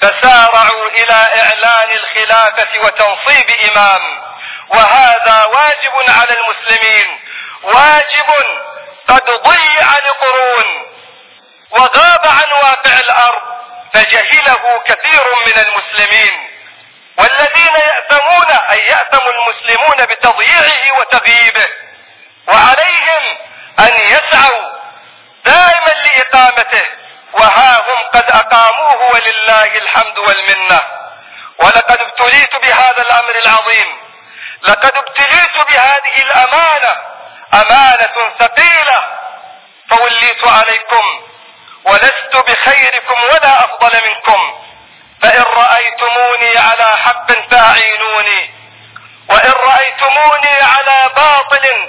فسارعوا الى اعلان الخلافة وتنصيب امام وهذا واجب على المسلمين واجب قد ضيع لقرون وغاب عن واقع الارض فجهله كثير من المسلمين والذين يأتمون أن يأتم المسلمون بتضييعه وتغييبه وعليهم أن يسعوا دائما لإقامته وها هم قد أقاموه ولله الحمد والمنة ولقد ابتليت بهذا الأمر العظيم لقد ابتليت بهذه الأمانة أمانة ثقيلة فوليت عليكم ولست بخيركم ولا أفضل منكم فإن رأيتموني على حق فأعينوني وإن رأيتموني على باطل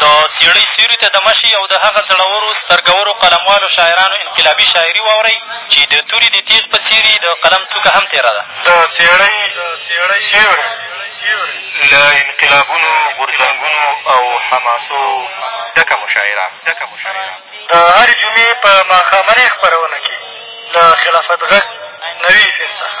د څېړۍ سیوري ته دمه شئ او د هغه زړورو، سترګورو، قلموالو شاعرانو انقلابي شاعري واورئ چې د توري د تېغ په څېر یې د قلم څوکه هم تېره ده. د څېړۍ سیوری له انقلابونو، غورځنګونو او حماسو ډکه مشاعره. د هرې جمعې په ماښامنۍ خپرونه کې له خلافت غږ نوي اف ام څخه.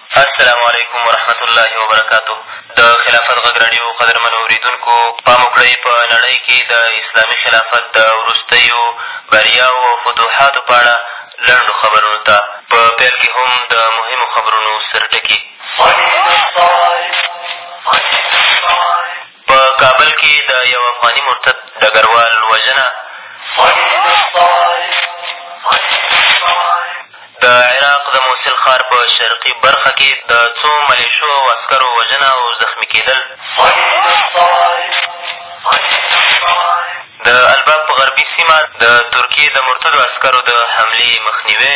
السلام علیکم ورحمت الله وبرکاته د خلافت غږ راډیو قدرمنو اورېدونکو پام وکړئ په نړۍ کې د اسلامي خلافت د وروستیو بریاوو او فتوحاتو په اړه لنډو خبرونو ته په پیل کې هم د مهمو خبرونو سرټکي په کابل کې د یو افغاني مرتد ډګروال وژنه د عراق د موصل ښار په شرقي برخه کې د څو ملېشو او عسکرو وژنه او زخمي کېدل د الباب په غربي سیمه د ترکیې د مرتدو عسکرو د حملې مخنیوی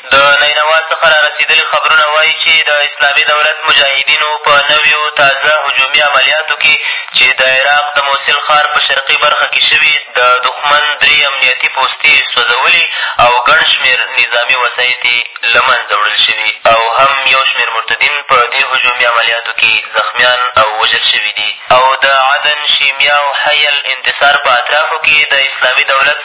د نینوا څخه را رسېدلي خبرونه وايي چې د اسلامي دولت مجاهدینو په نویو تازه هجومي عملیاتو کې چې د عراق د موصل ښار په شرقي برخه کې شوي، د دښمن درې امنیتي پوستې سوځولي او ګڼ شمېر نظامي وسایط یې له منځه وړل شوي او هم یو شمېر مرتدین په دې هجومي عملیاتو کې زخمیان او وژل شوي دي او د عدن، شیمیا او حي الانتصار په اطرافو کې د اسلامي دولت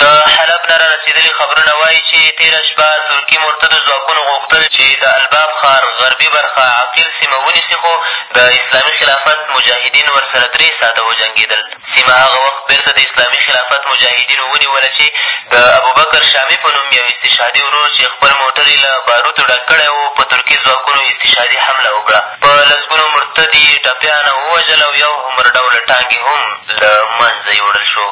د حلب نه رارسېدلي خبرونه وايي چې تېره شپه ترکي مرتدو ځواکونو غوښتل چې د الباب ښار غربي برخه عقیل سیمه ونیسي خو د اسلامي خلافت مجاهدین ورسره درې ساعته وجنګېدل. سیمه هغه وخت بېرته د اسلامي خلافت مجاهدینو ونیوله چې د ابوبکر شامي په نوم یو استشهادي ورور چې خپل موټر یې له باروتو ډک کړی و په ترکي ځواکونو استشهادي حمله وکړه په لسګونو مرتد یې ټپیان او ووژل او یو همرډوله ټانګ یې هم له منځه یوړل شو.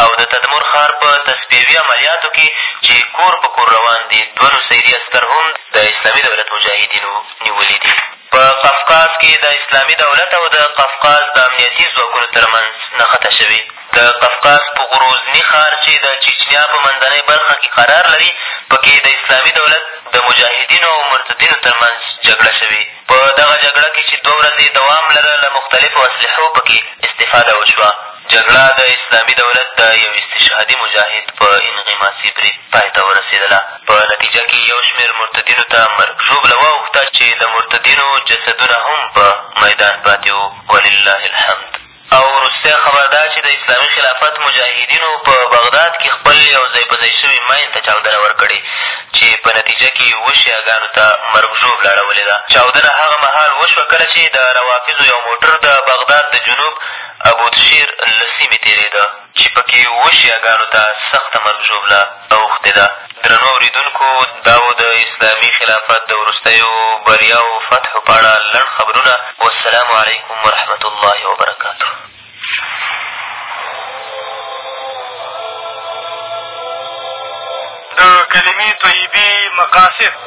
او د تدمر ښار په تصفیوي عملیاتو کې چې کور په کور روان دي، دوه نصیري عسکر هم د اسلامي دولت مجاهدینو نیولي دي. په قفقاز کې د اسلامي دولت او د قفقاز د امنیتي ځواکونو تر منځ نښته شوې. د قفقاز په غروزني ښار چې د چیچنیا په منځنۍ برخه کې قرار لري، په کې د اسلامي دولت د مجاهدینو او مرتدینو تر منځ جګړه شوې. په دغه جګړه کې چې دوه ورځې دوام لره، له مختلفو اسلحو په کې استفاده وشوه. جګړه د اسلامي دولت د یو استشهادي مجاهد په انغماسي برید پای ته ورسېدله. په نتیجه کې یو شمېر مرتدینو ته مرګ ژوبله واوښته چې د مرتدینو جسدونه هم په میدان پاتې وو ولله الحمد. او وروستۍ خبر دا چې د اسلامي خلافت مجاهدینو په بغداد کې خپل یو ځای په ځای شوي ماین ته چاودنه ورکړې چې په نتیجه کې اووه شیعه ګانو ته مرګ ژوبله اړولې ده. چاودنه هغه مهال وشوه کله چې د روافضو یو موټر د بغداد د جنوب ابوتشیر له سیمې تېرېده چې په کې اووه شیعه ګانو ته سخته مرګ ژوبله اوښتې ده. درنو اورېدونکو! دا و د اسلامي خلافت د وروستیو بریاو او فتحو په اړه لنډ خبرونه. والسلام علیکم ورحمة الله وبرکاته. د کلمې طیبې مقاصد.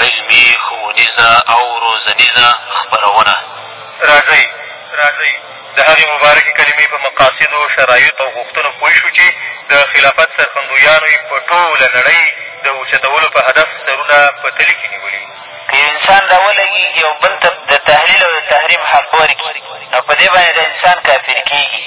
علمي، ښوونیزه او روزنیزه خپرونه. راځئ د هغې مبارکې کلمې په مقاصدو، شرایطو او غوښتنو پوه شو چې د خلافت سرښندویانو یې په ټوله نړۍ د اوچتولو په هدف سرونه په تلي کې نیولي وو. که یو انسان را ولګېږي او بل ته د تحلیل او د تحریم حق ورکړي، نو په دې باندې دا انسان کافر کېږي.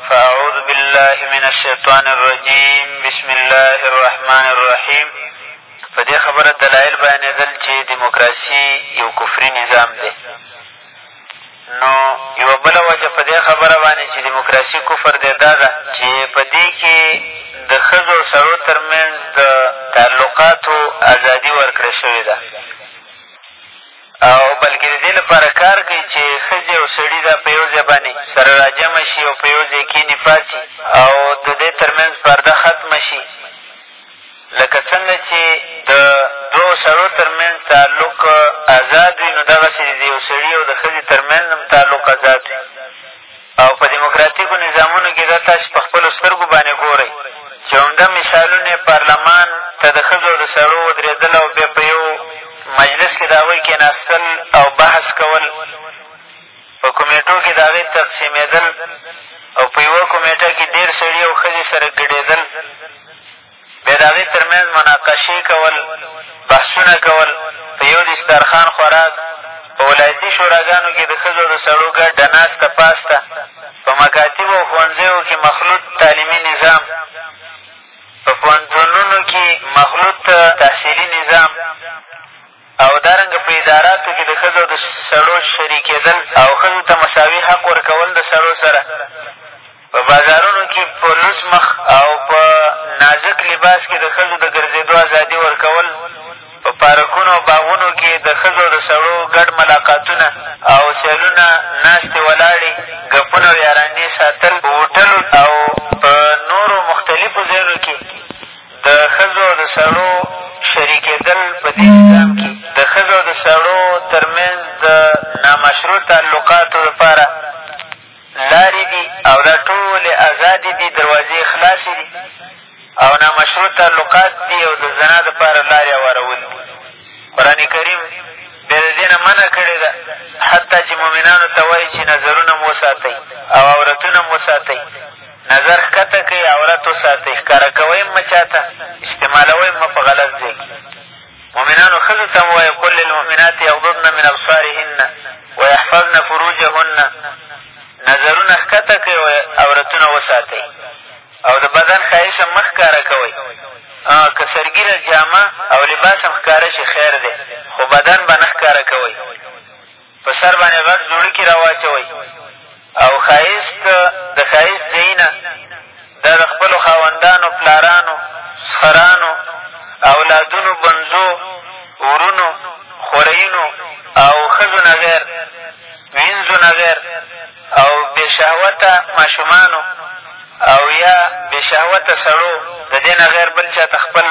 فاعوذ بالله من الشیطان الرجیم بسم الله الرحمن الرحیم په دې خبره دلایل بیانېدل چې دیموکراسي یو کفري نظام دی نو یوه بله وجه په دې خبره باندې چې دیموکراسي کفر دی دا ده چې په دې کې د ښځو او سړو تر منځ د تعلقاتو ازادي ورکړې شوې ده او بلکې د دې لپاره کار کوي چې ښځې او سړي دا په یو ځای باندې سره راجمع شي او په یو ځای کېني پاڅي او د دې تر منځ پرده ختمه شي لکه څنګه چې د دوو سړو تر منځ تعلق ازاد وي نو دغسې د یو سړي او د ښځې تر منځ هم تعلق ازاد وي او په دیموکراتیکو نظامونو کې دا تاسې په خپلو سترګو باندې ګورئ چې عمده مثالونه یې پارلمان ته د ښځو او د سړو ودرېدل او بیا په یو مجلس کې د هغوی کېناستل او بحث کول په کمېټو کې د هغې تقسیمېدل او په یوه کمېټه کې ډېر سړي او ښځې سره ګډېدل بیا د هغې تر منځ مناقشې کول، بحثونه کول، په یو دستارخوان خوراک، په ولایتي شوراګانو کې د ښځو او د سړو ګډ ډه ناسته پاسته، په مکاتبو او ښوونځیو کې مخلوط تعلیمي نظام، په پوهنتونونو کې مخلوط تحصیلي نظام، او دارنګه په اداراتو کې د ښځو او د سړو شریکېدل او ښځو ته مساوي حق ورکول د سړو سره، په بازارونو کې په لوڅ مخ او په نازک لباس کې د ښځو د ګرځېدو ازادي ورکول، په پارکونو او باغونو کې د ښځو او د سړو ګډ ملاقاتونه او سیلونه، ناستې ولاړې، ګپونه او یارانې ساتل، په هوټلو او په نورو مختلفو ځایونو کې د ښځو او د سړو شریکېدل په دې نظام کې د ښځو او د سړو تر منځ د نامشروع تعلقاتو لپاره لارې دي او دا ټولې ازادې دي، دروازې یې خلاصې دي او نامشروع تعلقات دي او د زنا لپاره لارې اوارول دي. قرآن کریم بیا د دې نه منع کړې ده، حتی چې مؤمنانو ته وایي چې نظرونه هم وساتئ او عورتونه هم وساتئ. نظر ښکته کړئ، عورت وساتئ، ښکاره کوئ هم مه چا ته، استعمالوئ هم مه په غلط ځای کې. مؤمنانو ښځو ته هم وایه، قل للمؤمنات یغضضن من ابصارهن ویحفظن فروجهن، نظرونه ښکته کړئ او عورتونه وساتئ او د بدن ښایست هم مه ښکاره کوئ، که سرګیره جامه او لباس هم ښکاره شي خیر دی، خو بدن به نه ښکاره کوئ. په سر باندې غټ دوړکي را واچوئ او ښایست د ښایست ځایونه دا د خپلو خاوندانو پلارانو سخرانو اولادونو بنځو ورونو خورینو او ښځو نه غیر وینځو نه غیر او بې شهوته ماشومانو او یا بې شهوته سړو د دې نه غیر بل چا ته خپل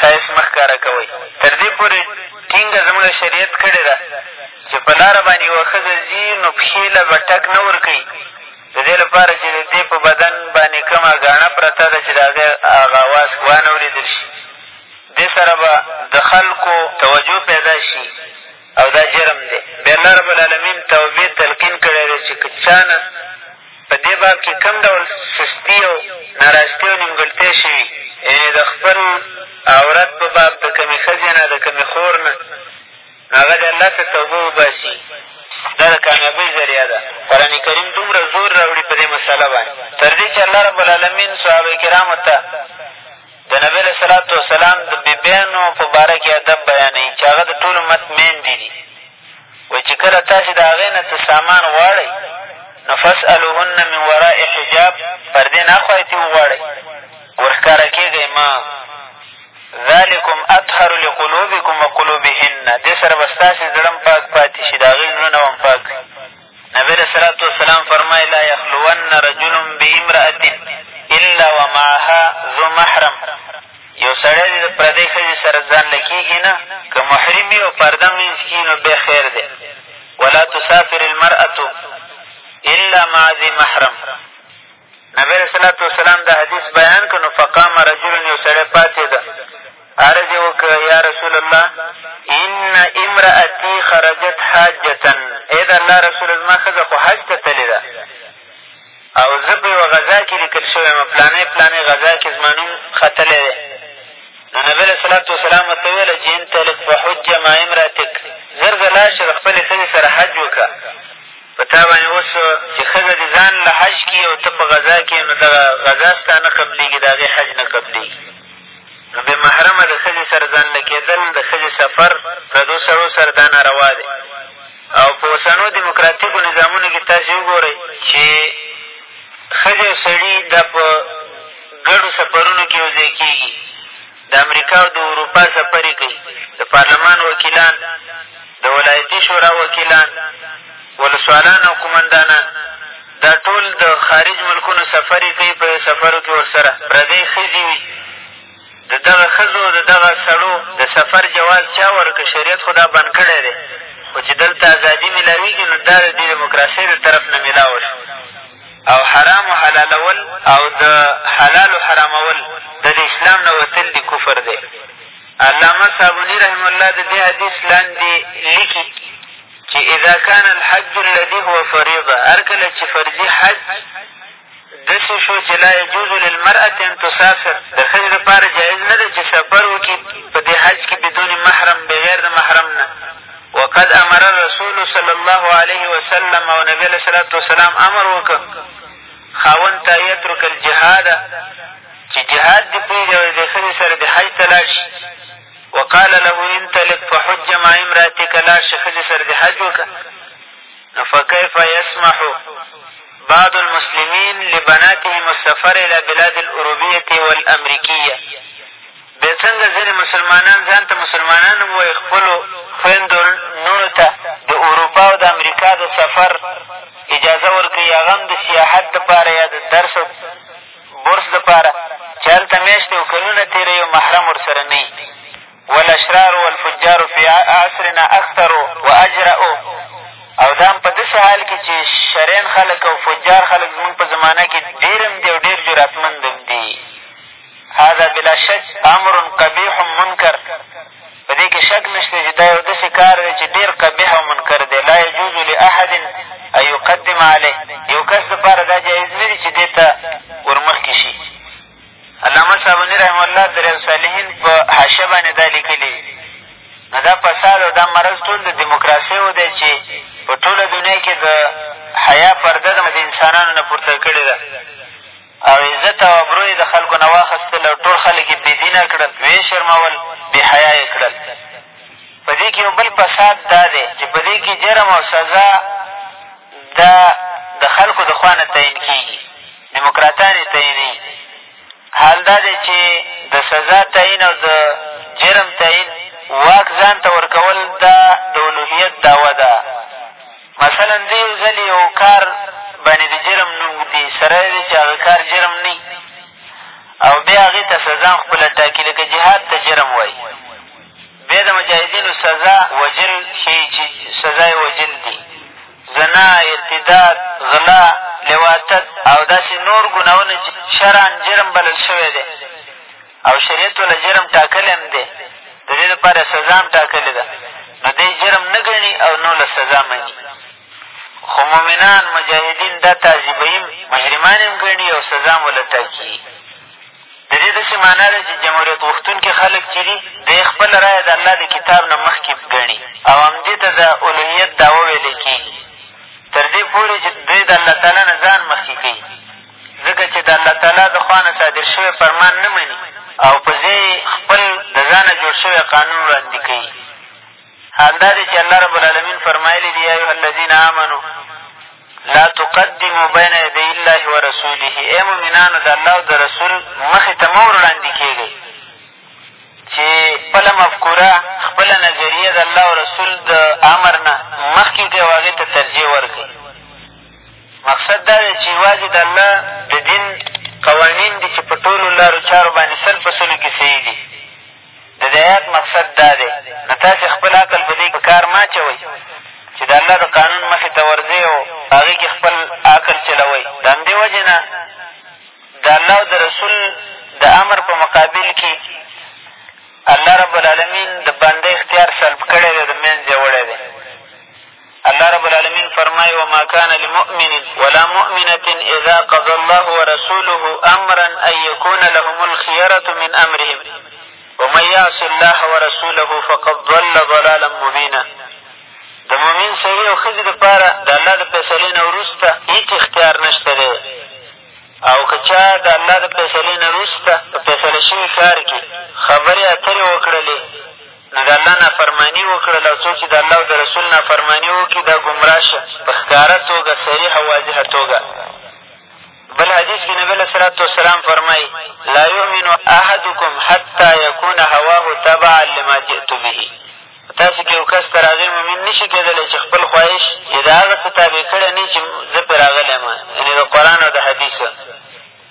ښایست مه ښکاره کوئ. تر دې پورې ټینګه زموږ شریعت کړې ده چې په لاره باندې یوه ښځه ځي نو پښې له به ټک نه ورکوي د دې لپاره چې د دې په بدن باندې کومه ګاڼه پرته ده چې د هغې هغه اواز وانه اورېدل شي دې سره به د خلکو توجه پیدا شي او دا جرم دی بیا الله رب العالمین توبې تلقین کړی دی چې که چا نه په دې باب کې کوم ډول سستي او ناراستی او نیمګړتیا شوي یعنې د خپل عورت په باب د کومې ښځې نه د کومې خور نه نو هغه د الله ته توبه وباسي دا د کامیابۍ ذریعه ده قرآن کریم دومره زور راوړي په دې مسله باندې تر دې چې الله رب العالمین صحابه کرامو ته د نبي علیه صلات و سلام د بېبیانو په باره کې ادب بیانوي چې هغه د ټول امت مېندې دي، وایي چې کله تاسې د هغې نه څه سامان غواړئ نو فاسألوهن من وراء حجاب، پردې نه اخوا یې ترې وغواړئ، ورښکاره کېږئ مه، ذلکم اطهر لقلوبکم وقلوبهن، دې سره به ستاسې زړه هم پاک پاتې شي، د هغوی زړونه به هم پاک وي. نبي علیه الصلوة والسلام فرمایي لا یخلون رجل بامرأة الا ومعها ذو محرم یو سړی دې د پردۍ ښځې سره ځان له کېږي نه که محرم وي او پرده منځ کي نو بیا خیر دی ولا تسافر المرأة الا مع ذي محرم نبي علیه صلات وسلام دا حدیث بیان کړ نو فقام رجل یو سړی پاڅېده عرض یې وکړ یا رسول الله ان امرأتي خرجت حاجتا ای د الله رسوله زما ښځه خو حج ته تللې ده او زه په یوه غذا کښې لیکل شوی یم پلانۍ پلانۍ غذا کښې زما نوم ختلی دی نو نبي علیه صلات وسلام ورته وویل چې انطلق فحج مع امرأتک زر زر لاړ شه د خپلې ښځې سره حج وکړه په تا باندې اوس چې ښځه دې ځان له حج کړي او ته په غزا کې یې نو دغه غزا ستا نه قبلېږي د هغې حج نه قبلېږي نو بې محرمه د ښځې سره ځان له کېدل د ښځې سفر پردو سړو سره دا ناروا دی او په اوسنو دیموکراتیکو نظامونو کې تاسې وګورئ چې ښځې او سړي دا په ګډو سفرونو کې یو ځای کېږي د امریکا او د اروپا سفرې کوي، د پارلمان وکیلان، د ولایتي شورا وکیلان، ولسوالان او قومندانان دا ټول د خارج ملکونو سفرې کوي، په دې سفرو کې ورسره پردۍ ښځې وي، د دغه ښځو او د دغه سړو د سفر جواز چا ورکړ؟ شریعت خو دا بند کړی دی، خو چې دلته ازادي مېلاوېږي نو دا د دې دیموکراسۍ د طرف نه مېلاوه شوه. او حرامو حلالول او د حلالو حرامول دا د اسلام نه وتل دي کفر دی علامه صابوني رحم الله د دې حدیث لاندې لیکي چې اذا کان الحج الذي هو فریضه هر کله چې فرضي حج داسې شو چې لا یجوز للمرأة ان تسافر د ښځې لپاره جایز نه ده چې سفر وکړي په دې حج کې بدون محرم بغیر د محرم نه وقد امر الرسول صلی الله علیه وسلم او نبي علیه صلات وسلام امر وکړ خاوند ته یترک الجهاد چې جهاد دې پرېږدي او د ښځې سره د حج ته لاړ شي وقال له انطلق فحج مع امراتک لاړ شي ښځې سره د حج وکړه نو فکیف یسمح بعض المسلمین لبناتهم السفر الى بلاد الاروبیة والامریکیة بیا څنګه ځینې مسلمانان ځان ته مسلمانان هم وایي خپلو خویندو لوڼو ته د اروپا او د امریکا د سفر اجازه ورکوي هغه هم د سیاحت دپاره یا د درس او بورس دپاره چې هلته میاشتې او کلونه تېروي او محرم ورسره نه وي والاشرار والفجار فی عصرنا اکثر و اجرأ او دا هم په داسې حال کې چې شرین خلک او فجار خلک زمونږ په زمانه کې ډېر هم دي او ډېر جرأتمند هم دي هذا بلا شک امر قبیح منکر په دې کښې شک نه شته چې دا یو داسې کار دی چې ډېر قبیح او منکر دی لا یجوز لاحد ان یقدم علیه یو کس دپاره دا جایز نه دي چې دې ته ورمخکې شي علامه صابني رحمه الله د ریاض صالحین په حاشیه باندې دا لیکلي نو دا فساد او دا مرض ټول د دیموکراسۍ و دی چې په ټوله دنیا کې د حیا پرده د انسانانو نه پورته کړې ده او عزت او ابرو یې د خلکو نه واخستل او ټول خلک یې بې دینه کړل، ویې شرمول، بې حیا یې کړل. په دې کي یو بل فساد دا دی چې په دې کي جرم او سزا د د خلکو د خوا نه تعین کېږي، دیموکراتان یې تعینوي. حال دا دی چې د سزا تعین او د جرم تعین واک ځان ته ورکول دا د الوهیت دعوه ده. مثلاً زه یو ځل یو کار باندې د جرم نوم ږدي، سره له دې چې هغه کار جرم نه وي او بیا هغې ته سزا هم خپله ټاکي، لکه جهاد ته جرم وایي، بیا د مجاهدینو سزا وژل ښیي چې سزا یې وژل دي، زنا، ارتداد، غلا، لواطت او داسې نور ګناهونه چې شرعاً جرم بلل شوی دی، او شریعت له جرم ټاکلی هم دی، د دې لپاره یې سزا هم ټاکلې ده، نو دی جرم نه ګڼي او نه له سزا مني. خو مؤمنان، مجاهدین دا تعذیبوي، مجرمان هم ګڼي او سزا هم ورله ټاکي. د دې داسې معنا ده چې جمهوریت غوښتونکي خلک چې دي، دی خپله رایه د الله د کتاب نه مخکې ګڼي او همدې ته د الوهیت دعوه ویلی کېږي، تر دې پورې چې دی د الله تعالی نه ځان مخکې کوي. ځکه چې د الله تعالی د خوا نه صادر شوی فرمان نه مني او په ځای یې خپل د ځانه جوړ شوی قانون وړاندې کوي. حال دا دی چې الله رب العالمین فرمایلي دي، یا ایها الذین آمنو لا تقدمو بین یدی الله و رسوله ای مؤمنانو د الله او د رسول مخې ته مه وړاندې کېږئ چې خپله مفکوره خپله نظریه د الله او رسول د امر نه مخکې کړئ او هغې ته ترجیح ورکړئ مقصد دا دی چې یوازې د الله د دین قوانین دي چې په ټولو لارو چارو باندې سل په سلو کې صحیح دي. د دې ایات مقصد دا دی، نو تاسې خپل عقل په دې کې کار مه اچوئ چې د الله د قانون مخې ته ورځئ او په هغې کې خپل عقل چلوئ. د همدې وجې نه د الله او د رسول د امر په مقابل کې الله رب العالمین د بنده اختیار سلب کړی دی، د منځ یې وړی دی. الله رب العالمين فرمايي وما كان لمؤمن ولا مؤمنة اذا قضى الله ورسوله امرا ان يكون لهم الخيرة من امرهم ومن يعص الله ورسوله فقد ضل ضلالا مبينا د مؤمن سړي او ښځې دپاره د الله د فیصلې نه وروسته هېڅ اختیار نه شته دی او که چا د الله د فیصلې نه وروسته په فیصله شوي کار کې خبرې اترې وکړلې نو د الله نافرماني وکړل او څوک چې د الله او د رسول نافرماني وکړي دا ګمراه شه په ښکاره توګه صریح او واضحه توګه بل حدیث کې نبي علیه صلات وسلام فرمایي لا یؤمن احدکم حتی یکون هواه تبعا لما جئت به تاسو کې یو کس تر هغې مؤمن نه شي کېدلی چې خپل خواهش یې د هغه څه تابع کړی نه چې زه پرې راغلی یم یعنې د قرآن او د حدیث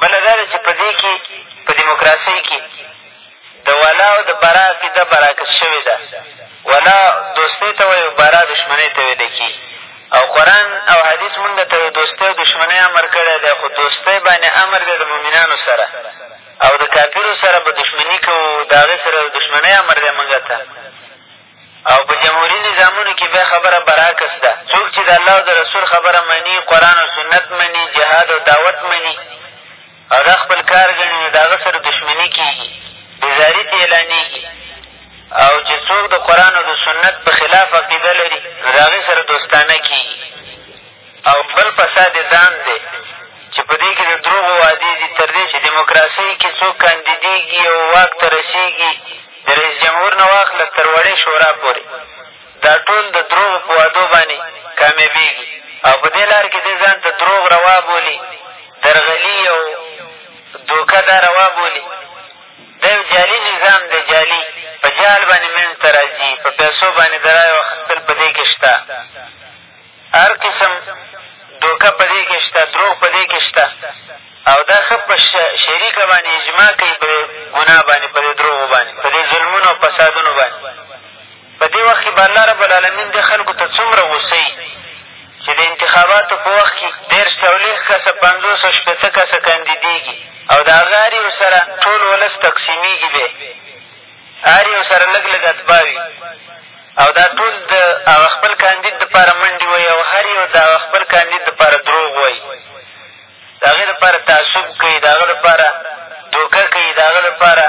بله دا ده چې په دې کښې په دیموکراسۍ کښې د ولا او د برا عقیده براکز شوې ده ولا دوستۍ ته وایي او برا دښمنۍ ته ویلی کېږي او قرآن او حدیث مونږ ته د دوستۍ او دښمنۍ امر کړی دی خو دوستۍ باندې امر دی د مؤمنانو سره او د کافرو سره به دښمني کوو د هغې سره د دښمنۍ امر دی مونږ ته او په جمهوري نظامونو کښې بیا خبره برعکس ده، څوک چې د الله او د رسول خبره مني، قرآن او سنت مني، جهاد او دعوت مني او دا خپل کار ګڼي نو د هغه سره دښمني کېږي، بېزاري ترې اعلانېږي او چې څوک د قرآن او د سنت په خلاف عقیده لري نو د هغې سره دوستانه کېږي. او بل فساد یې دام دی چې په دې کې د دروغو وعدې دي، تر دې چې دموکراسۍ کې څوک کاندیدېږي او واک ته رسېږي، د رئیس جمهور نه واخله تر وړې شورا پورې دا ټول د دروغو په وعدو باندې کامیابېږي او په دې لار کې دی ځان ته دروغ روا بولي، درغلي او دوکه دا روا بولي. دا یو جعلي نظام دی، جعلي په جعل باندې منځته راځي، په پیسو باندې د رایو اخېستل په دې کې شته. هر قسم دوکه په دې کښې شته، دروغ په دې کښې شته او دا ښه په شریکه باندې اجماع کوي په دې ګناه باندې، په دې دروغو باندې، په دې ظلمونو او فسادونو باندې. په دې وخت کښې به الله رب العالمین دې خلکو ته څومره غصه وي چې د انتخاباتو په وخت کښې دېرش څلوېښت کسه، پنځوس او شپېته کسه کاندیدېږي او د هغه هر یو سره ټول ولس تقسیمېږي بیا یې هر یو سره لږ لږ اتباع وي او دا ټول د هغه خپل کاندید دپاره منډې وهي او هر یو د هغه خپل کاندید دپاره دروغ وایي د هغې دپاره تعصب کوي د هغه دپاره دوکه کوي د هغه دپاره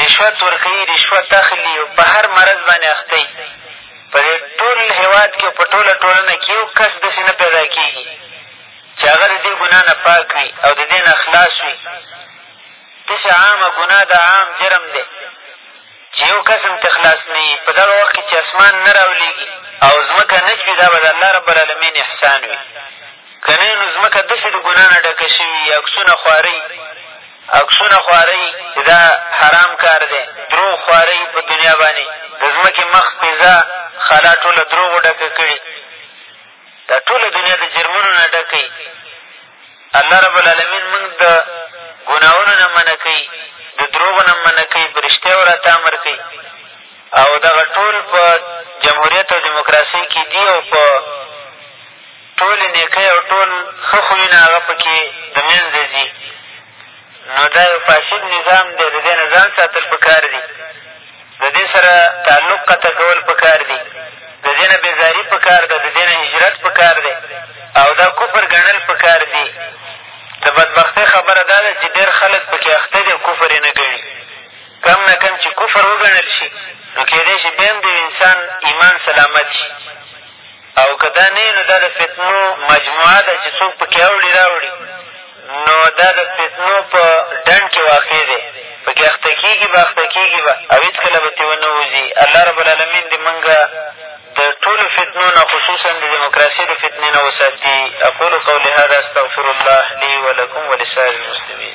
رشوت ورکوي رشوت اخلي او په هر مرض باندې اخته وي په دې ټول هېواد کښې او په ټوله ټولنه کښې یو کس داسې نه پیدا کېږي چې هغه د دې ګناه نه پاک وي او د دې نه خلاص وي تشه عامه ګناه ده، عام جرم دی چې یو کس هم ترې خلاص نه وي. په دغه وخت کښې چې اسمان نه راولېږي او ځمکه نه چوي دا به د الله رب العالمین احسان وي، که نه نو ځمکه داسې د ګناه نه ډکه شوي وي، عکسونه خوارۍ عکسونه خوارۍ چې دا حرام کار دی، دروغ خوارۍ په دنیا باندې د ځمکې مخ، پېزه، خلا ټوله دروغو ډکه کړې، دا ټوله دنیا د جرمونو نه ډکه وي. الله رب العالمین مونږ د ګناهونو نه منع کوي د دروغو نه منع کوي په رښتیاو راته امر کوي او دغه ټول په جمهوریت او دیموکراسۍ کښې دي او په ټولې نیکۍ او ټول ښه خویونه هغه په کې د منځه ځي نو دا یو فاسد نظام دی، د دې نه ځان ساتل په کار دي، د دې سره تعلق قطع کول په کار دي، د دې نه بېزاري په کار ده، د دې نه هجرت په کار دی او دا کفر ګڼل په کار دي. د بدبختۍ خبره دا ده چې ډېر خلک په کې اخته دي او کفر یې نه ګڼي. کم نه کم چې کفر وګڼل شي، نو کېدای شي بیا هم د یو انسان ایمان سلامت شي. او که دا نه وي نو دا د فتنو مجموعه ده چې څوک په کې اوړي راوړي نو دا د فتنو په ډنډ کې واقع دی په کې اخته کېږي به اخته کېږي به او هېڅکله به ترې ونه وځي الله رب العالمین دې مونږ د ټولو فتنو نه خصوصا د دیموکراسۍ د فتنې نه وساتي اقول قولي هذا استغفر الله لي ولکم ولسائر المسلمین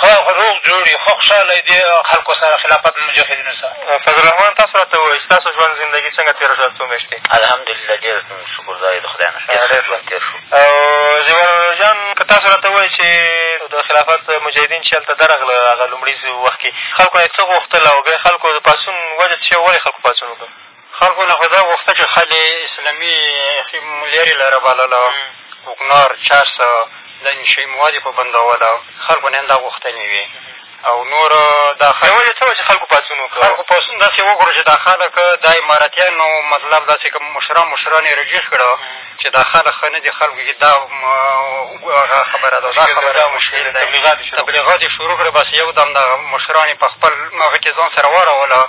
خوښ روغ جوړ یې ښه خوشحاله یې دې خلکو سره خلافت مجاهدینو سره. فضل الرحمن تاسو راته ووایئ چې تاسو ژوند زندګي څنګه تېره شوه دا څو میاشتې. الحمدلله ډېر شکر دا یې د خدای نه ښه ډېر ښه ژوند تېر شو. او زیبا ورور جان که تاسو راته ووایئ چې د خلافت مجاهدین چې هلته درغله هغه لومړي وخت کښې خلکو نه یې څه غوښتل او بیا خلکو د پاڅون وجه څه شی وه ولې خلکو پاڅون وکړ. خلکو نه خو دا غوښته چې ښځې اسلامي لرې لاره بلله، کوکنار، چرس او دا نشهيي مواد یې په بندوله، خلکو نه هم دا غوښتنې وې او نور دا خلک بیا ولې څه وه چې خلکو پاڅون وکړ؟ خلکو پاڅون داسې وکړو چې دا خلک دا امارتیانو مطلب داسې کوم مشران مشران یې رجیح کړه چې دا خلک ښه نه دي، خلکو کې دا هغه خبره ده او دا خبره ده، مشکل دی، تبلیغات یې شروع کړل، بس یو دم دغه مشران یې په خپل هغه کې ځان سره واړوله.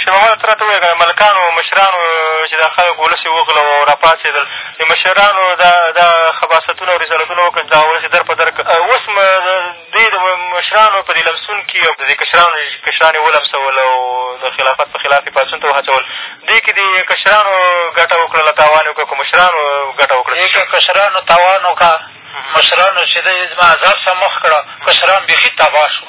شېر محمده! ته راته ووایه که د ملکانو، مشرانو چې دا خلک ولس یې وغوله او راپاڅېدل، د مشرانو دا دا خباثتونه او رذالتونه وکړل چې دغه ولس یې در په در کړ، اوس دوی د مشرانو په دې لمسون کي او د دې کشرانو چې کشران یې ولمسول او د خلافت په خلاف یې پاڅون ته وهڅول، دې کي دې کشرانو ګټه وکړله، تاوان یې وکړ که مشرانو ګټه وکړه؟ دې کي کشرانو تاوان وکړه، مشرانو چې دی زما ازاد سم مخ کړ، کشران بېخي تباه شول.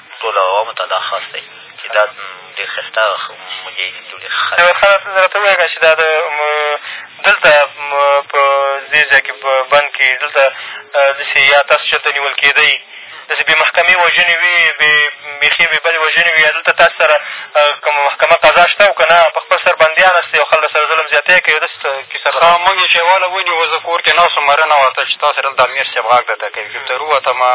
ټولو عوامو ته دا خاص دی چې دا ډېر خښته مجاهدین دي او ډېر ښه خلک دي. ته راته ووایه که چې دا دلته په دې ځای کښې په بند کښې دلته داسې یا تاسو چېرته نیول کېدئ داسې بې محکمې وژنې وې بې بېخي بې پلې وژنې وې یا دلته تاسو سره کومه محکمه قضا شته او که نه په خپل سر بندیان یاستئ او خلک درسره ظلم زیاتی کوي او داسې څه کیسه ده ښه مونږ یې چې اوله ونیوو زه کور کښې ناست وم مره نه وه ته چې تاسو سره دلته امیر صاحب غږ درته کوي کښې تر ووتمه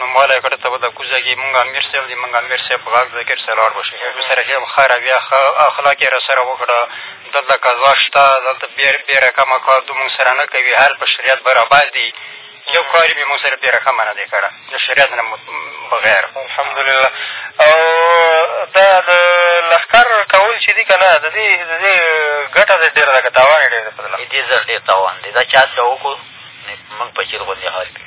نوموالی کړ ته به د کوزه ګې مونږ امیر صیب د مونږ امیر صیب په غږ ذکر سره لاړ به شو هغه سره ښه ښه رویه ښه اخلاق یې راسره وکړه دلته قضا شته دلته بېر بې رقمه کار دو مونږ سره نه کوي هر په شریعت برابر دي یو کار یې بې مونږ سره بې رقمه نه دی کړی د شریعت نه بغیر الحمدلله او دا د لښکر کول چې دي که نه د دې د دې ګټه دې ډېره ده که تاوان یې ډېر دی په دې زر ډېر تاوان دی دا چا ته وکړو مونږ په چېر غوندې حال کړي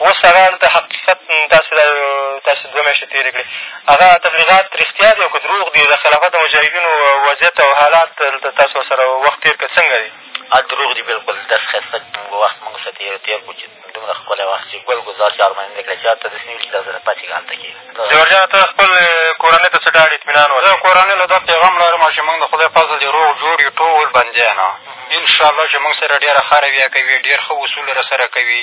اوس هغه هلته حقیقت تاسې دا تاسې دوه میاشتې تېرې کړې هغه تبلیغات رښتیا دي او که دروغ دي د خلافت او مجاهدینو وضعیت او حالات دلته تاسو ورسره وخت تېر کړ څنګه دی دروغ دي بلکل داسې ښایسته وخت مونږ سره تېر تېر کړو چې دومره ښکلی وخت چې ګل ګلزار چې ارمان دی کړی چې هلته داسې نه وي چې دا زره پاتې کړه هلته کېږه جوړجانه ته خپل کورنۍ ته څه ډاډ اطمینان ورکړې زه کورنۍ له دا پیغام لرم چې مونږ د خدای فضل دی روغ جوړ یو ټول بندیان انشاءالله چې مونږ سره ډېره ښه رویه کوي ډېر ښه اصول را سره کوي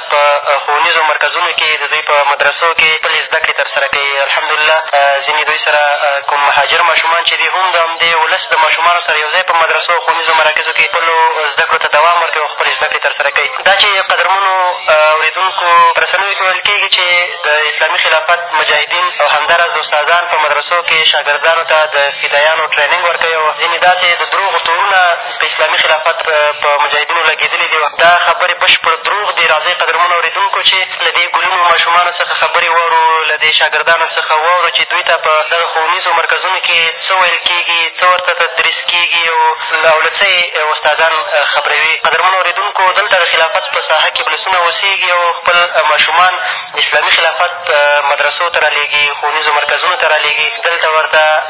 په ښوونیزو مرکزونو کې د دوی په مدرسو کې خپلې زده کړې تر سره کوي الحمدالله ځینې دوی سره کوم مهاجر ماشومان چې دي هم د همدې ولس د ماشومانو سره یو ځای په مدرسو او ښوونیزو مراکزو کې خپلو زده کړو ته دوام ورکوي او خپلې زده کړې تر سره کوي دا چې قدرمنو اورېدونکو په رسنیو کښې ویل کېږي چې د اسلامي خلافت مجاهدین او همداراز استادان په مدرسو کې شاګردانو ته د فدایانو ټرېننګ ورکوي او ځینې داسې د دروغو تورونه په اسلامي خلافت په مجاهدینو لګېدلي دي. دا خبرې بشپړ دروغ دي. راځئ قدرمنو اورېدونکو چې له دې ګلونو ماشومانو څخه خبرې واورو، له دې شاګردانو څخه واورو چې دوی ته په دغه ښوونیزو مرکزونو کې څه ویل کېږي، څه ورته تدریس کېږي او له څه یې استادان خبروي. قدرمنو اورېدونکو! دلته د خلافت په ساحه کې ولسونه اوسېږي او خپل ماشومان د اسلامي خلافت مدرسو ته رالېږي، ښوونیزو مرکزونو ته رالېږي، دلته ورته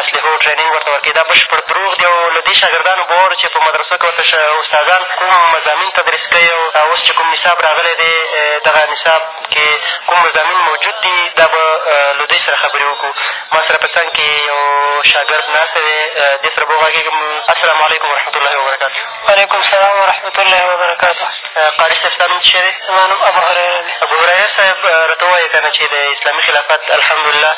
اسلحو ټرېننګ ورته ورکوي، دا بشپړ دروغ دي او له دې شاګردانو باور و چې په مدرسو کې ورته استادان کوم مضامین تدریس کوي او اوس چې کوم نصاب راغلی دی دغه نصاب کې کوم مضامین موجود دي دا به له دوی سره خبرې وکړو. ما سره په څنګ کې یو شاګرد ناستی دی، دې سره به وغږېږم. السلام علیکم ورحمت الله وبرکاتو. وعلیکم السلام ورحمت الله وبرکاتو. قاري صاحب ستا نوم څه شی دی؟ زما نوم ابوهریره دی. ابوهریره صاحب راته ووایه که نه چې د اسلامي خلافت الحمدلله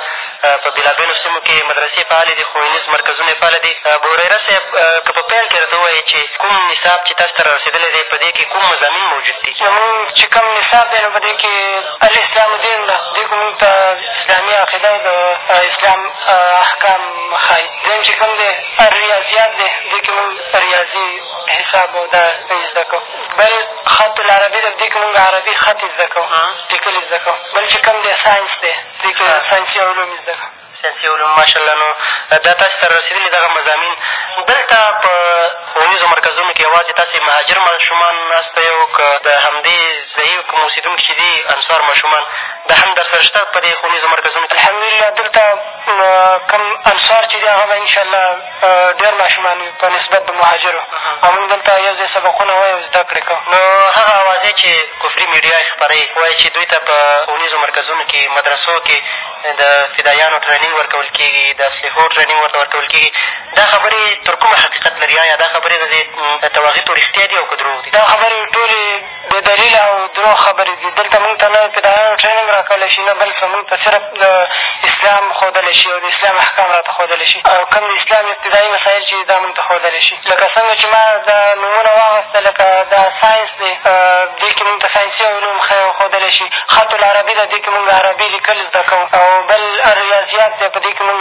په بېلابېلو سیمو کې یې مدرسې فعالې دي، ښوونیز مرکزونه یې فعاله دي. ابوهریره صاحب که په پیل کښې راته ووایي چې کوم نصاب چې تاسو ته را رسېدلی دی، په دې کښې کوم مضامین موجود دي؟ زمونږ چې کوم نصاب دی نو په دې کښې الاسلام دین ده، دې کښې مونږ ته اسلامي عقیده او د اسلام احکام ښايي. دویم چې کوم دی الریاضیات دی، دې کښې مونږ ریاضي، حساب او دا یې زده کوو. بل خط العربي دی، په دې کښې مونږ عربي خط زده کوو، لیکل یې زده کوو. بل چې کوم دی ساینس دی. زده کړه، ساینسي علوم یې زده کړل. ساینسي علوم ماشاءالله نو دا تاسې ته رارسېدلي دغه مضامین دلته په ښوونیزو مرکزونو کښې یوازې تاسې مهاجر ماشومان ناست یئ او که د همدې ځایي کوم اوسېدونکي چې دي انصار ماشومان دا هم در سره شته په دې ښوونیزو مرکزونو کښې؟ الحمدلله دلته کوم انصار چې دي هغه به انشاءالله ډېر ماشومان وي په نسبت د مهاجرو او موږ دلته یو ځای سبقونه وایو او زده کړې کوو. نو هغه اوازې چې کفري میډیا یې خپروي، وایي چې دوی ته په ښوونیزو مرکزونو کې، مدرسو کې د فدایانو ټرېننګ ورکول کېږي، د اسلحو ټرېننګ ورته ورکول کېږي. دا خبرې تر کومه حقیقت لري؟ ایا دا خبرې د دې تواغیتو رښتیا دي او که دروغ دي؟ دا خبرې ټولې بېدلیله او دروغ خبرې دي دلته مونږ ته نه د فدایانو ټرېننګ را کولی شي نه بل څه مونږ ته صرف د اسلام ښودلی شي او د اسلام احکام را ته ښودلی شي او کوم د اسلام ابتدایي مسایل چې دا مونږ ته ښودلی شي لکه څنګه چې ما دا نومونه واخېسته لکه دا ساینس دی دې کښې مونږ ته ساینسي علوم ښودلی شي خط العربي ده دې کښې مونږ عربي لیکل زده کوو او بل ریاضیات دی په دې کښې مونږ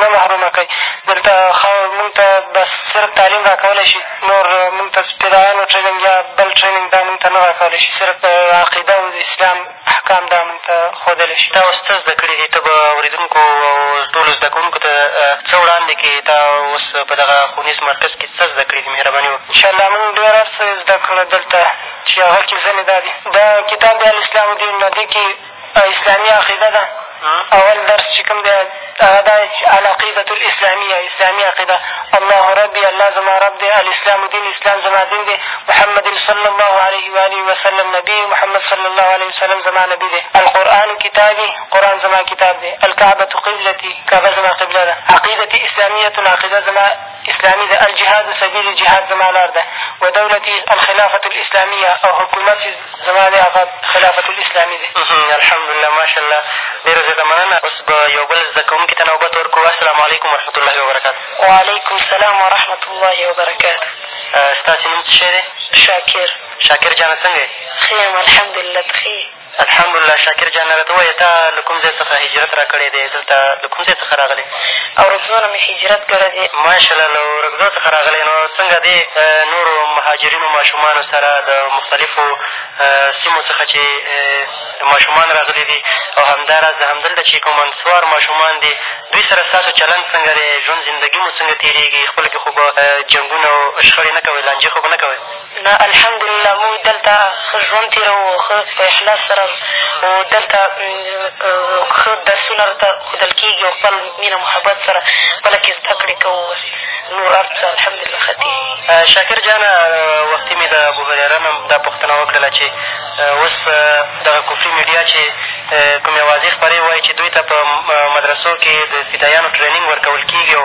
نه محرومه کړئ دلته خو مونږ ته بس صرف تعلیم را کولی شي نور مونږ ته فدایانو ټرېننګ یا بل ټرېننګ دا مونږ ته نه را کولی شي صرف عقیده او د اسلام احکام دا مونږ ته ښودلی شي. تا اوس څه زده کړي دي ته به اورېدونکو او ټولو زده کوونکو ته څه وړاندې کړې تا اوس په دغه ښوونیز مرکز کښې څه زده کړي دي مهرباني وکړه. ان شاءالله مونږ ډېر هر څه زده کړل دلته چې هغه کښې ځنې دا دي دا کتاب دی الاسلام دین نه دې کښې اسلامي عقیده ده اول درس چې کوم دی هغه دا دی چې العقیدة الاسلامیه اسلامي عقیده الله ربي الله زما رب دی الاسلام دین اسلام زما دین دی محمد صلی الله علیه وآله وسلم نبی محمد صلی الله علیه وسلم زما نبی دی القرآن کتابي قرآن زما کتاب دی الکعبة قبلتي کعبه زما قبله ده عقیدتي اسلامیة عقیده زما اسلامي ده، الجهاد سبیلي جهاد زما لار ده، و دولتي الخلافة الاسلامیه او حکومت چې زما دی هغه خلافة الاسلامي دی. الحمدلله ماشاءالله ډېره زیاته مننه اوس به یو بل زده کوونکي ته نوبت ورکړو السلام علیکم ورحمت الله وبرکاته وعلیکم السلام ورحمت الله وبرکاته ستاسې نوم څه شی دی شاکر شاکر جانه څنګه یې ښه یم الحمدلله ته ښه یې الحمدالله شاکر جانه راته ووایه تا له کوم ځای څخه هجرت را کړی دی دلته له کوم ځای څخه راغلې اورکزو نه مې هجرت کړی دی ماشاءالله له اورکزو څخه راغلې نو څنګه دې نورو مهاجرینو ماشومانو سره د مختلفو سیمو څخه چې ماشومان راغلي دي او همداراز د همدلته چې کوم انسوار ماشومان دي دوی سره ستاسو چلند څنګه دی ژوند زندګي مو څنګه تېرېږي خپلو کښې خو به جنګونه او شخړې نه کوئ لانجې خو به نه کوئ نه الحمدلله موږ دلته ښه ژوند تېروو او ښه په اخلاص سره او دلته ښه درسونه راته ښودل کېږي او خپل مینه محبت سره خپله کې زده کړې کوو بس نور هر څه الحمدلله ښه تېرېږي شاکر جانه وختي مې د ابوهریره نه دا پوښتنه وکړله چې اوس دغه کفري میډیا چې کومې اوازې خپرې وایي چې دوی ته په مدرسو کې د فدایانو ټرېننګ ورکول کېږي او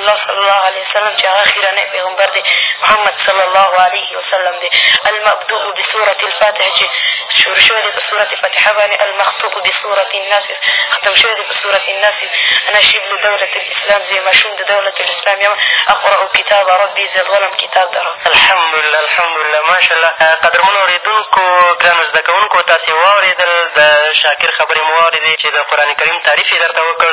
الله صلی الله علیه وسلم چې هغه اخیرنی پیغمبر دی محمد صلی الله علیه وسلم دی المبدوء بسورة الفاتحه چې شروع شوی دی په سورة فاتحه باندې المخطوب بسورة الناس ختم شوی دی په سورة الناس انا شبل دولة الاسلام زه ماشوم د دولة الاسلام یم اقرأ کتاب ربي زه لولم کتاب د رب الحمدلله الحمدلله ماشاءالله قدرمنو اورېدونکو ګرانو زده کوونکو تاسې واورېدل د شاکر خبرې مو واورېدې چې د قرآن کریم تعریف یې درته وکړ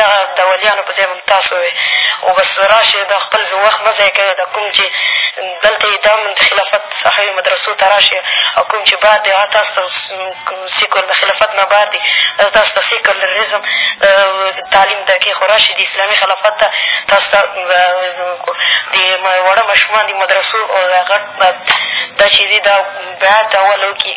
دغه د وليانو په ځای به هم تاسو وئ اوبس راشئ او دا خپل وخت مه ضايع کوئ دا کوم چې دلته يې دا هم د خلافت صحوي مدرسو ته راشئ او کوم چې بار دی هغه تاسو ته سیکول د خلافت نه بار دي دا تاسو ته سیکولرزم تعلیم ته کښې خو راشئ د اسلامي خلافت ته تاسو ته د وړه ماشومان دي مدرسو او غټ دا چې دي دا بیعت اول وکړي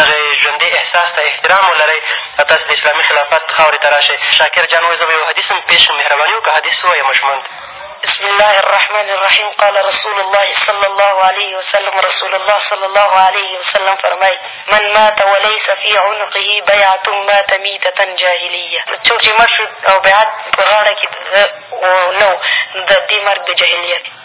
دغه ژوندې احساس ته احترام ولرئ او تاسې د اسلامي خلافت خاورې ته راشئ شاکر جان وویل زه به یو حدیث هم پېش کړم مهرباني وکړه حدیث ووایه ماشومان ته بسم الله الرحمن الرحیم قال رسول الله صلی الله علیه وسلم رسول الله صلی الله علیه وسلم فرمایي من مات ولیس فی عنقه بیعة مات میتة جاهلیه څوک چې مړ شو او بیعت په غاړه کښې نه و د دې مرګ د جاهلیت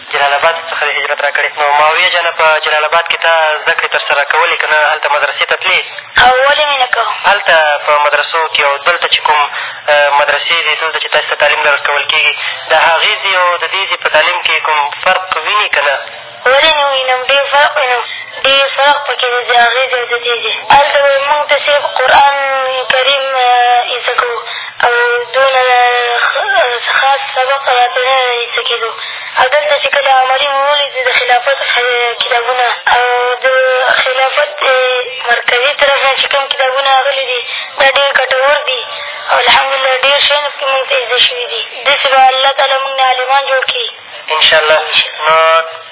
جلال اباد څخه دې هجرت را کړې. نو معاویه جانه په جلال اباد کې تا زده کړې تر سره کولې که نه هلته مدرسې ته تلې؟ هو ولې مې نه کاوه. هلته په مدرسو کې او دلته چې کوم مدرسې دي دلته چې تاسې ته تعلیم نه ورکول کېږي د هغې ځي او د دې ځي په تعلیم کې کوم فرق وینې که نه؟ ولې نه وینم ډېر فرق وینم ډېر فرق په کښې دی د هغې ځای او د دې ځای هلته به یې مونږ ته صرف قرآن کریم زده کوو او دونه خاص سبق راته نه دی زده کېدو او دلته چې کله عملي مو ولید د خلافت کتابونه او د خلافت د مرکزي طرف نه چې کوم کتابونه راغلي دي دا ډېر ګټور دي او الحمدلله ډېر شیان پکې مونږ ته زده شوي دي داسې به الله تعالی مونږ نه عالمان جوړ کړي انشاالله نو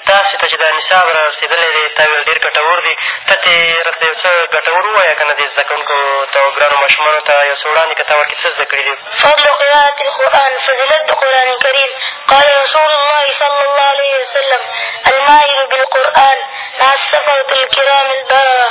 تاسې ته چې دا نصاب را رسېدلی دی تا ویل ډېر ګټور دي ته ترې راته د یو څه ګټور ووایه که نه دې زده کوونکو ته او ګرانو ماشومانو ته یو څه وړاندې که تا ورکې څه زده کړي دي فضل قراءة القرآن فضیلت د قرآن کریم قال رسول الله صلی الله علیه وسلم الماهر بالقرآن مع السفرة الکرام البررة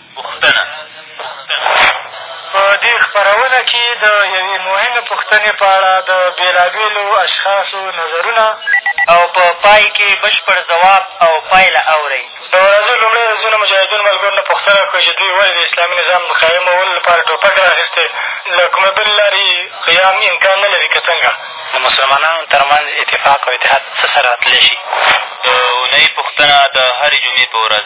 پوښتنه، په دې خپرونه کې د یوې مهمې پوښتنې په اړه د بېلابېلو اشخاصو نظرونه او په پای کې بشپړ ځواب او پایله اورئ. د ورځو لومړۍ ورځ ځینو مجاهدینو ملګرو نه پوښتنه وکړه چې دوی ولې د اسلامي نظام د قایمولو لپاره ټوپک را اخېستی، له کومې بلې لارې قیام امکان نه لري که څنګه؟ د مسلمانانو تر منځ اتفاق او اتحاد څه سره راتلی شي؟ د اونۍ پوښتنه، د هرې جمعې په ورځ.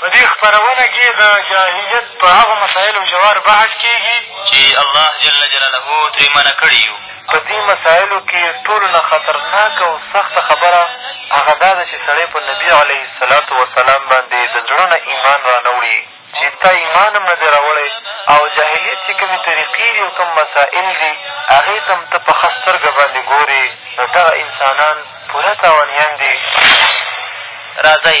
په دې خپرونه کې د جاهلیت په هغو مسایلو ژور بحث کېږي چې الله جل جلاله ترې منع کړي یو. په دې مسایلو کې ټولو نه خطرناکه او سخته خبره هغه دا ده چې سړی په نبي علیه الصلاة وسلام باندې د زړه نه ایمان را نه وړي چې تا ایمان هم نه دی راوړی او جاهلیت چې کومې طریقې دي او کوم مسایل دي هغې ته هم ته په ښه سترګه باندې ګورې نو دغه انسانان پوره تاوانیان دي راځئ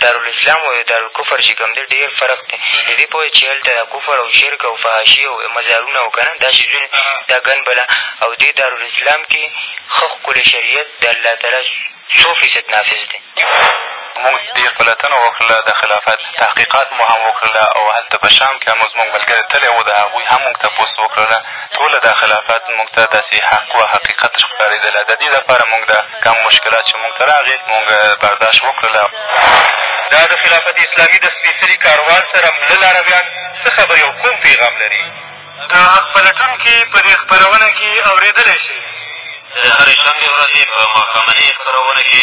دارالاسلام او دارالکفر چې کوم دی ډېر فرق دی د دې په وجه چې هلته دا کفر او شرک او فحاشي او مزارونه او که نه دا څیزونه دا ګن بلا او دې دارالاسلام کې ښه ښکلی شریعت د الله تعالی څو فیصد نافظ دی. موږ ډېر پلټنه وکړله د خلافت تحقیقات مو هم وکړله او هلته په شام کښې هم زموږ ملګری تللی و د هغوی هم موږ تپوس وکړله ټوله دا خلافت موږ ته داسې حق و حقیقت ښکارېدله د دې لپاره موږ دا کم مشکلات چې موږ ته راغې موږ برداشت وکړل او دا د خلافت اسلامي د سپېڅلي کاروان سره مله لارویان څه خبرې او کوم پېغام لري؟ د حق پلټونکي په دې خپرونه کې اورېدلی شئ. د هرې شنبې ورځې په ماښامنۍ خپرونه کې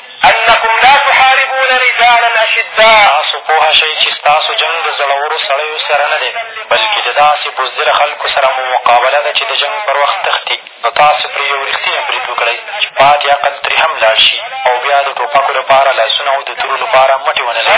انکم لا تحاربون رجالا اشداء تاسو پوه شئ چې ستاسو جنګ د زړورو سړیو سره نه دی بلکې د داسې بزدله خلکو سره مو مقابله ده چې د جنګ پر وخت تښتي نو تاسو پرې یو رښتینی برید وکړئ چې پاتې عقل ترې هم لاړ شي او بیا د ټوپکو لپاره لاسونه او د تورو لپاره مټې ونه لري